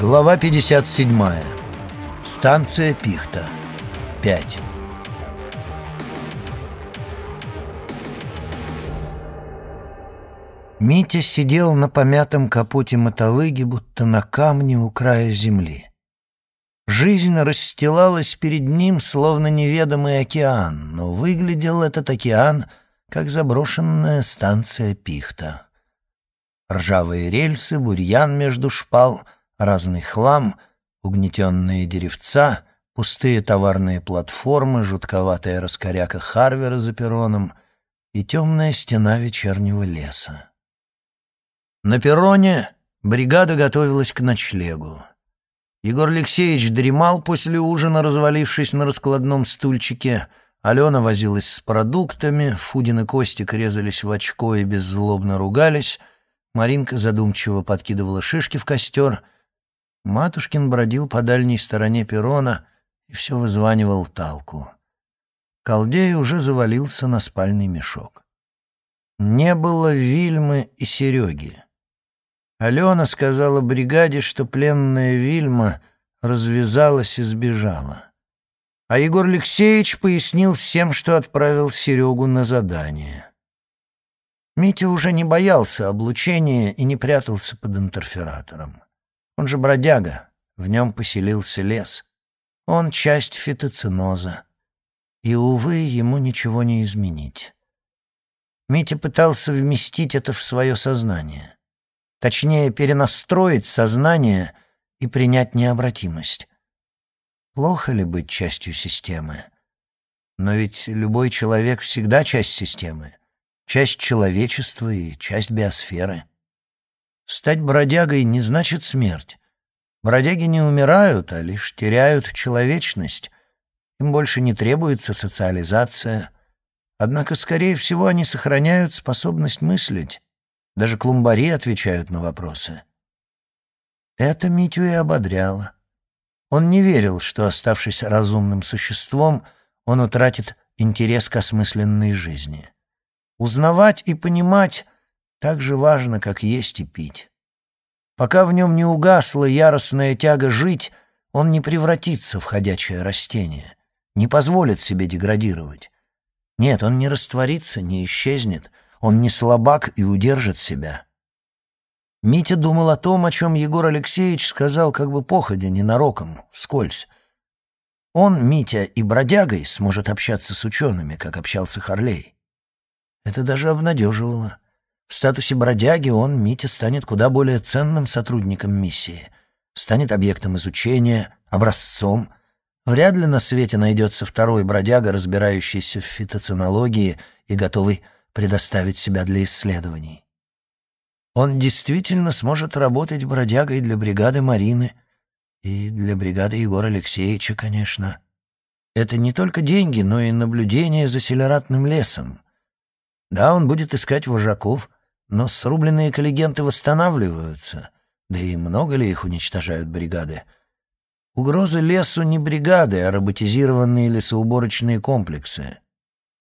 Глава 57. Станция Пихта. 5. Митя сидел на помятом капоте мотолыги, будто на камне у края земли. Жизнь расстилалась перед ним, словно неведомый океан, но выглядел этот океан, как заброшенная станция Пихта. Ржавые рельсы, бурьян между шпал — разный хлам, угнетенные деревца, пустые товарные платформы, жутковатая раскоряка Харвера за перроном и темная стена вечернего леса. На перроне бригада готовилась к ночлегу. Егор Алексеевич дремал после ужина, развалившись на раскладном стульчике. Алена возилась с продуктами, Фудин и Костик резались в очко и беззлобно ругались. Маринка задумчиво подкидывала шишки в костер — Матушкин бродил по дальней стороне перрона и все вызванивал талку. Колдей уже завалился на спальный мешок. Не было Вильмы и Сереги. Алена сказала бригаде, что пленная Вильма развязалась и сбежала. А Егор Алексеевич пояснил всем, что отправил Серегу на задание. Митя уже не боялся облучения и не прятался под интерфератором. Он же бродяга, в нем поселился лес. Он часть фитоциноза. И, увы, ему ничего не изменить. Митя пытался вместить это в свое сознание. Точнее, перенастроить сознание и принять необратимость. Плохо ли быть частью системы? Но ведь любой человек всегда часть системы, часть человечества и часть биосферы. Стать бродягой не значит смерть. Бродяги не умирают, а лишь теряют человечность. Им больше не требуется социализация. Однако, скорее всего, они сохраняют способность мыслить. Даже клумбари отвечают на вопросы. Это Митю и ободряло. Он не верил, что, оставшись разумным существом, он утратит интерес к осмысленной жизни. Узнавать и понимать так же важно, как есть и пить. Пока в нем не угасла яростная тяга жить, он не превратится в ходячее растение, не позволит себе деградировать. Нет, он не растворится, не исчезнет, он не слабак и удержит себя. Митя думал о том, о чем Егор Алексеевич сказал как бы походя, ненароком, вскользь. Он, Митя, и бродягой сможет общаться с учеными, как общался Харлей. Это даже обнадеживало. В статусе бродяги он, Митя, станет куда более ценным сотрудником миссии, станет объектом изучения, образцом. Вряд ли на свете найдется второй бродяга, разбирающийся в фитоценологии и готовый предоставить себя для исследований. Он действительно сможет работать бродягой для бригады Марины и для бригады Егора Алексеевича, конечно. Это не только деньги, но и наблюдение за селератным лесом. Да, он будет искать вожаков — но срубленные коллегенты восстанавливаются, да и много ли их уничтожают бригады? Угрозы лесу не бригады, а роботизированные лесоуборочные комплексы.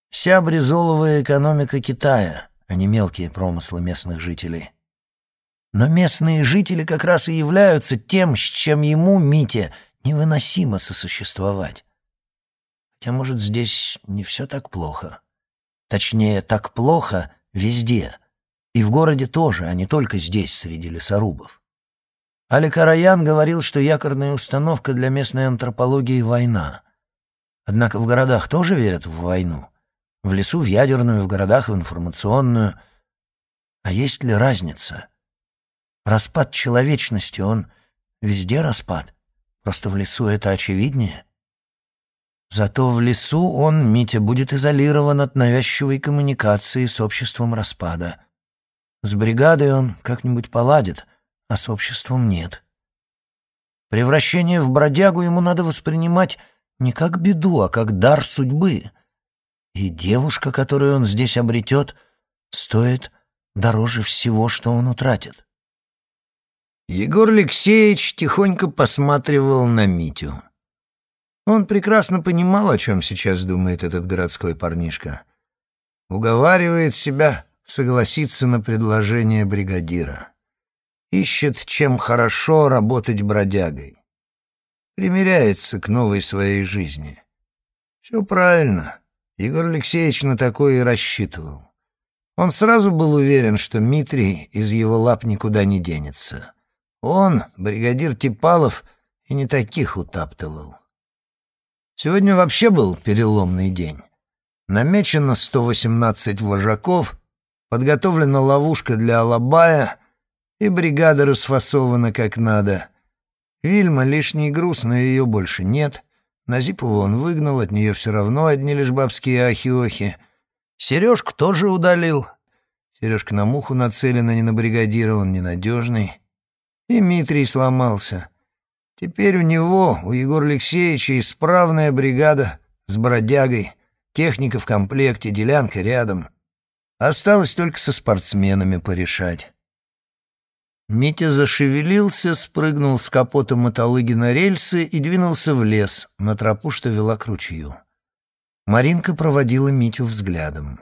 Вся бризоловая экономика Китая, а не мелкие промыслы местных жителей. Но местные жители как раз и являются тем, с чем ему, Мите, невыносимо сосуществовать. Хотя, может, здесь не все так плохо. Точнее, так плохо везде — и в городе тоже, а не только здесь, среди лесорубов. Али Караян говорил, что якорная установка для местной антропологии — война. Однако в городах тоже верят в войну. В лесу — в ядерную, в городах — в информационную. А есть ли разница? Распад человечности, он везде распад. Просто в лесу это очевиднее. Зато в лесу он, Митя, будет изолирован от навязчивой коммуникации с обществом распада — с бригадой он как-нибудь поладит, а с обществом нет. Превращение в бродягу ему надо воспринимать не как беду, а как дар судьбы. И девушка, которую он здесь обретет, стоит дороже всего, что он утратит. Егор Алексеевич тихонько посматривал на Митю. Он прекрасно понимал, о чем сейчас думает этот городской парнишка. Уговаривает себя согласиться на предложение бригадира. ищет, чем хорошо работать бродягой. Примеряется к новой своей жизни. Все правильно. Игорь Алексеевич на такое и рассчитывал. Он сразу был уверен, что Митрий из его лап никуда не денется. Он, бригадир Типалов, и не таких утаптывал. Сегодня вообще был переломный день. Намечено 118 вожаков, подготовлена ловушка для Алабая, и бригада расфасована как надо. Вильма — лишний груз, но ее больше нет. Назипову он выгнал, от нее все равно одни лишь бабские ахи-охи. Сережку тоже удалил. Сережка на муху нацелена, не на бригадира, он ненадежный. И Митрий сломался. Теперь у него, у Егора Алексеевича, исправная бригада с бродягой, техника в комплекте, делянка рядом. Осталось только со спортсменами порешать. Митя зашевелился, спрыгнул с капота мотолыги на рельсы и двинулся в лес, на тропу, что вела к ручью. Маринка проводила Митю взглядом.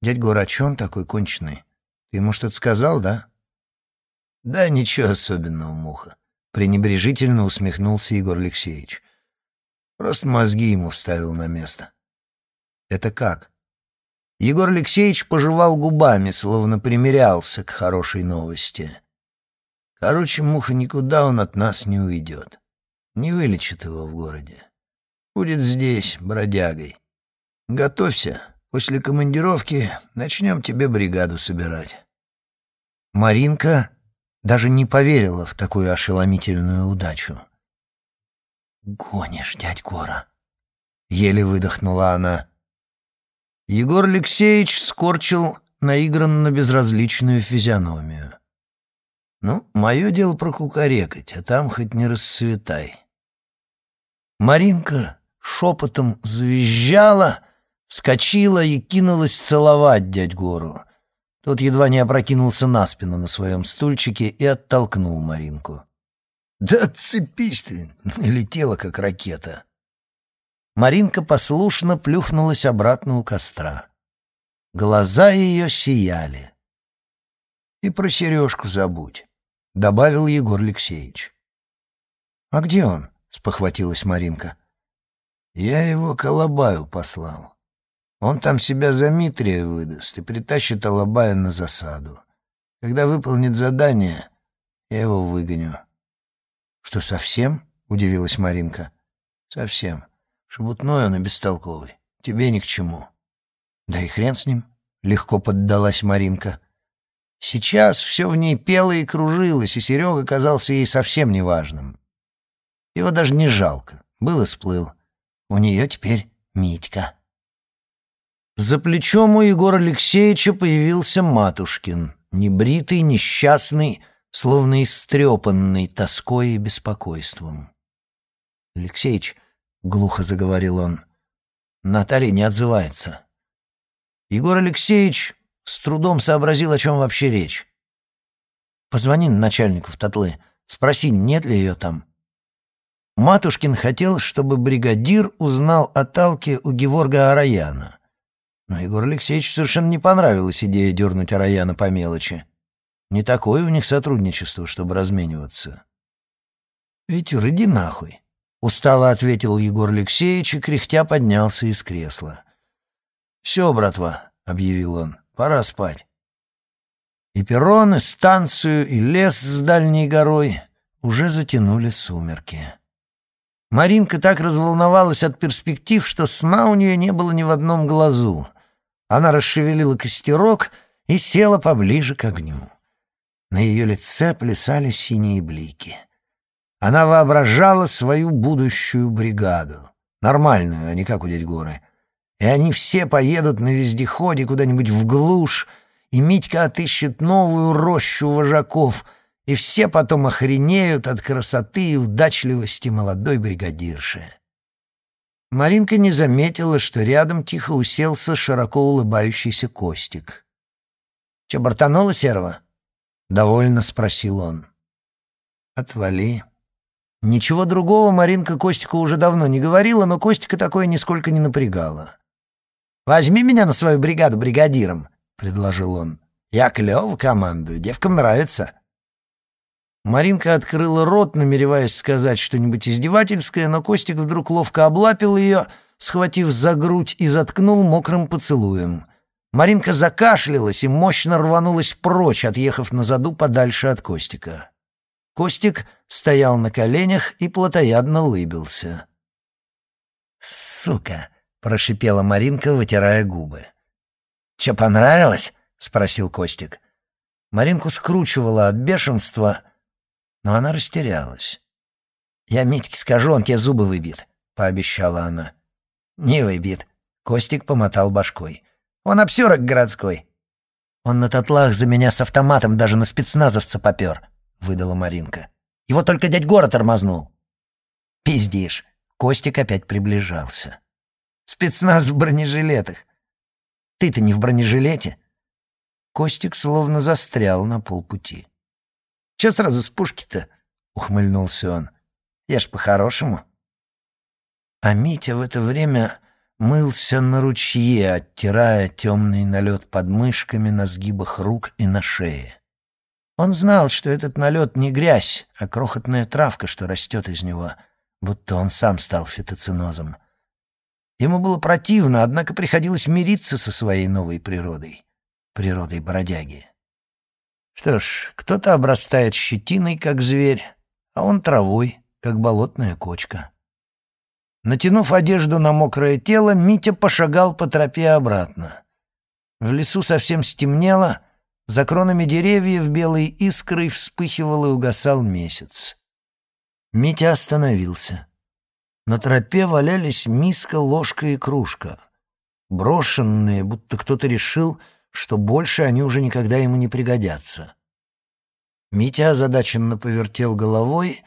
«Дядь Гор, а он такой конченый? Ты ему что-то сказал, да?» «Да ничего особенного, Муха», — пренебрежительно усмехнулся Егор Алексеевич. «Просто мозги ему вставил на место». «Это как?» Егор Алексеевич пожевал губами, словно примирялся к хорошей новости. «Короче, Муха, никуда он от нас не уйдет. Не вылечит его в городе. Будет здесь, бродягой. Готовься, после командировки начнем тебе бригаду собирать». Маринка даже не поверила в такую ошеломительную удачу. «Гонишь, дядь Гора!» — еле выдохнула она. Егор Алексеевич скорчил наигранно безразличную физиономию. «Ну, мое дело прокукарекать, а там хоть не расцветай». Маринка шепотом завизжала, вскочила и кинулась целовать дядь Гору. Тот едва не опрокинулся на спину на своем стульчике и оттолкнул Маринку. «Да отцепись ты!» — летела, как ракета. Маринка послушно плюхнулась обратно у костра. Глаза ее сияли. «И про сережку забудь», — добавил Егор Алексеевич. «А где он?» — спохватилась Маринка. «Я его к Алабаю послал. Он там себя за Митрия выдаст и притащит Алабая на засаду. Когда выполнит задание, я его выгоню». «Что, совсем?» — удивилась Маринка. «Совсем. Шебутной он и бестолковый. Тебе ни к чему». «Да и хрен с ним», — легко поддалась Маринка. Сейчас все в ней пело и кружилось, и Серега казался ей совсем неважным. Его даже не жалко. Был и сплыл. У нее теперь Митька. За плечом у Егора Алексеевича появился Матушкин, небритый, несчастный, словно истрепанный тоской и беспокойством. «Алексеич», — глухо заговорил он, — «Наталья не отзывается». Егор Алексеевич с трудом сообразил, о чем вообще речь. «Позвони начальнику в Татлы, спроси, нет ли ее там». Матушкин хотел, чтобы бригадир узнал о Талке у Геворга Араяна. Но Егор Алексеевич совершенно не понравилась идея дернуть Араяна по мелочи. Не такое у них сотрудничество, чтобы размениваться. «Витюр, иди нахуй», — устало ответил Егор Алексеевич и кряхтя поднялся из кресла. «Все, братва», — объявил он, — «пора спать». И перрон, и станцию, и лес с дальней горой уже затянули сумерки. Маринка так разволновалась от перспектив, что сна у нее не было ни в одном глазу — она расшевелила костерок и села поближе к огню. На ее лице плясали синие блики. Она воображала свою будущую бригаду. Нормальную, а не как у дядь Горы. И они все поедут на вездеходе куда-нибудь в глушь, и Митька отыщет новую рощу вожаков, и все потом охренеют от красоты и удачливости молодой бригадирши. Маринка не заметила, что рядом тихо уселся широко улыбающийся Костик. «Че, бортанула серого?» — довольно спросил он. «Отвали». Ничего другого Маринка Костику уже давно не говорила, но Костика такое нисколько не напрягало. «Возьми меня на свою бригаду бригадиром», — предложил он. «Я клёво командую, девкам нравится». Маринка открыла рот, намереваясь сказать что-нибудь издевательское, но Костик вдруг ловко облапил ее, схватив за грудь и заткнул мокрым поцелуем. Маринка закашлялась и мощно рванулась прочь, отъехав на заду подальше от Костика. Костик стоял на коленях и плотоядно лыбился. «Сука!» — прошипела Маринка, вытирая губы. «Че, понравилось?» — спросил Костик. Маринку скручивала от бешенства, но она растерялась. «Я Митьке скажу, он тебе зубы выбьет», — пообещала она. «Не выбьет», — Костик помотал башкой. «Он обсерок городской». «Он на татлах за меня с автоматом даже на спецназовца попер», — выдала Маринка. «Его только дядь Гора тормознул». «Пиздишь». Костик опять приближался. «Спецназ в бронежилетах. Ты-то не в бронежилете?» Костик словно застрял на полпути. «Че сразу с пушки-то?» — ухмыльнулся он. «Я ж по-хорошему». А Митя в это время мылся на ручье, оттирая темный налет под мышками на сгибах рук и на шее. Он знал, что этот налет не грязь, а крохотная травка, что растет из него, будто он сам стал фитоцинозом. Ему было противно, однако приходилось мириться со своей новой природой, природой бродяги. Что ж, кто-то обрастает щетиной, как зверь, а он травой, как болотная кочка. Натянув одежду на мокрое тело, Митя пошагал по тропе обратно. В лесу совсем стемнело, за кронами деревьев белой искрой вспыхивал и угасал месяц. Митя остановился. На тропе валялись миска, ложка и кружка. Брошенные, будто кто-то решил, что больше они уже никогда ему не пригодятся. Митя озадаченно повертел головой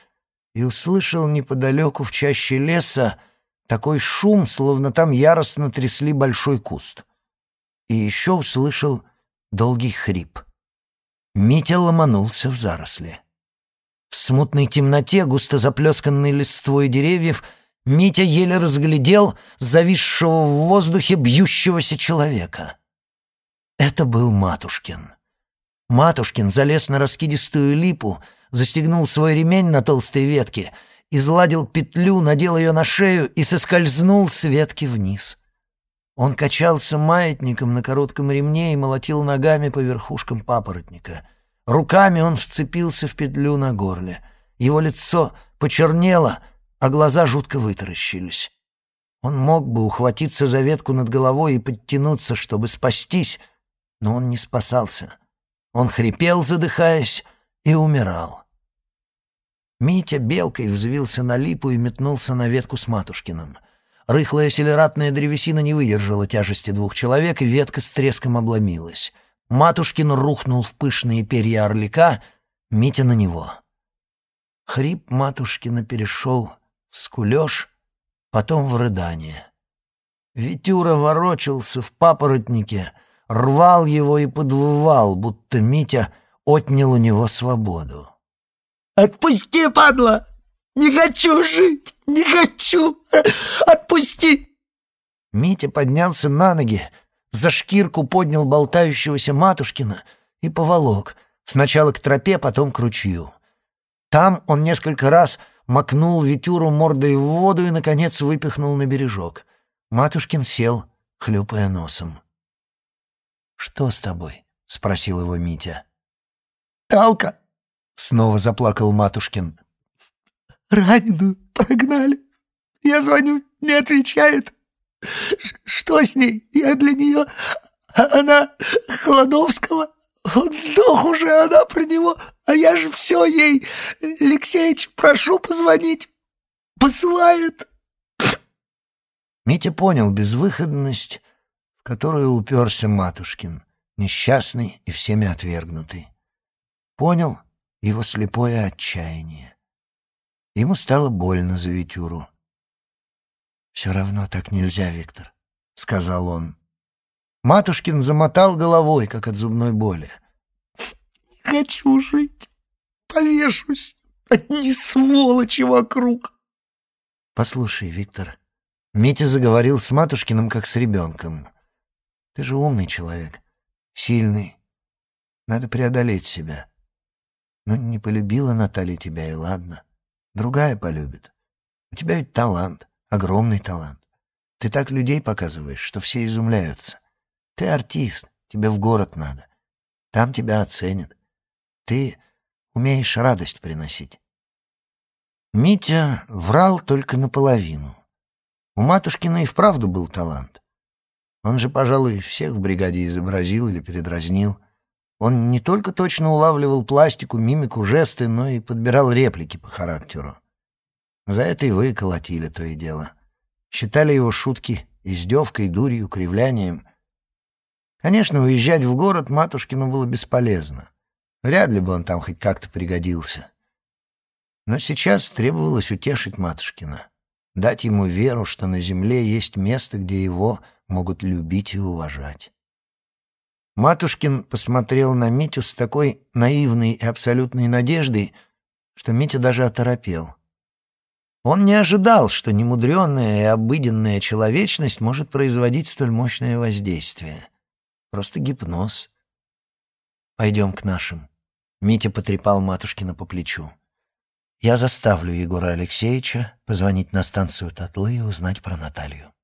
и услышал неподалеку в чаще леса такой шум, словно там яростно трясли большой куст. И еще услышал долгий хрип. Митя ломанулся в заросли. В смутной темноте, густо заплесканной листвой деревьев, Митя еле разглядел зависшего в воздухе бьющегося человека. Это был Матушкин. Матушкин залез на раскидистую липу, застегнул свой ремень на толстой ветке, изладил петлю, надел ее на шею и соскользнул с ветки вниз. Он качался маятником на коротком ремне и молотил ногами по верхушкам папоротника. Руками он вцепился в петлю на горле. Его лицо почернело, а глаза жутко вытаращились. Он мог бы ухватиться за ветку над головой и подтянуться, чтобы спастись, но он не спасался. Он хрипел, задыхаясь, и умирал. Митя белкой взвился на липу и метнулся на ветку с Матушкиным. Рыхлая селератная древесина не выдержала тяжести двух человек, и ветка с треском обломилась. Матушкин рухнул в пышные перья орлика, Митя на него. Хрип Матушкина перешел в скулеж, потом в рыдание. Витюра ворочался в папоротнике — рвал его и подвывал, будто Митя отнял у него свободу. «Отпусти, падла! Не хочу жить! Не хочу! Отпусти!» Митя поднялся на ноги, за шкирку поднял болтающегося Матушкина и поволок, сначала к тропе, потом к ручью. Там он несколько раз макнул Витюру мордой в воду и, наконец, выпихнул на бережок. Матушкин сел, хлюпая носом. «Что с тобой?» — спросил его Митя. «Талка!» — снова заплакал Матушкин. «Раненую прогнали. Я звоню, не отвечает. Что с ней? Я для нее... А она Холодовского. Он сдох уже, она про него. А я же все ей. Алексеич, прошу позвонить. Посылает». Митя понял безвыходность которую уперся Матушкин, несчастный и всеми отвергнутый. Понял его слепое отчаяние. Ему стало больно за Витюру. «Все равно так нельзя, Виктор», — сказал он. Матушкин замотал головой, как от зубной боли. «Не хочу жить. Повешусь. Одни сволочи вокруг». «Послушай, Виктор», — Митя заговорил с Матушкиным, как с ребенком. Ты же умный человек, сильный. Надо преодолеть себя. Ну, не полюбила Наталья тебя, и ладно. Другая полюбит. У тебя ведь талант, огромный талант. Ты так людей показываешь, что все изумляются. Ты артист, тебе в город надо. Там тебя оценят. Ты умеешь радость приносить. Митя врал только наполовину. У матушкина и вправду был талант. Он же, пожалуй, всех в бригаде изобразил или передразнил. Он не только точно улавливал пластику, мимику, жесты, но и подбирал реплики по характеру. За это его и колотили то и дело. Считали его шутки издевкой, дурью, кривлянием. Конечно, уезжать в город матушкину было бесполезно. Вряд ли бы он там хоть как-то пригодился. Но сейчас требовалось утешить матушкина, дать ему веру, что на земле есть место, где его могут любить и уважать. Матушкин посмотрел на Митю с такой наивной и абсолютной надеждой, что Митя даже оторопел. Он не ожидал, что немудренная и обыденная человечность может производить столь мощное воздействие. Просто гипноз. «Пойдем к нашим». Митя потрепал Матушкина по плечу. «Я заставлю Егора Алексеевича позвонить на станцию Татлы и узнать про Наталью».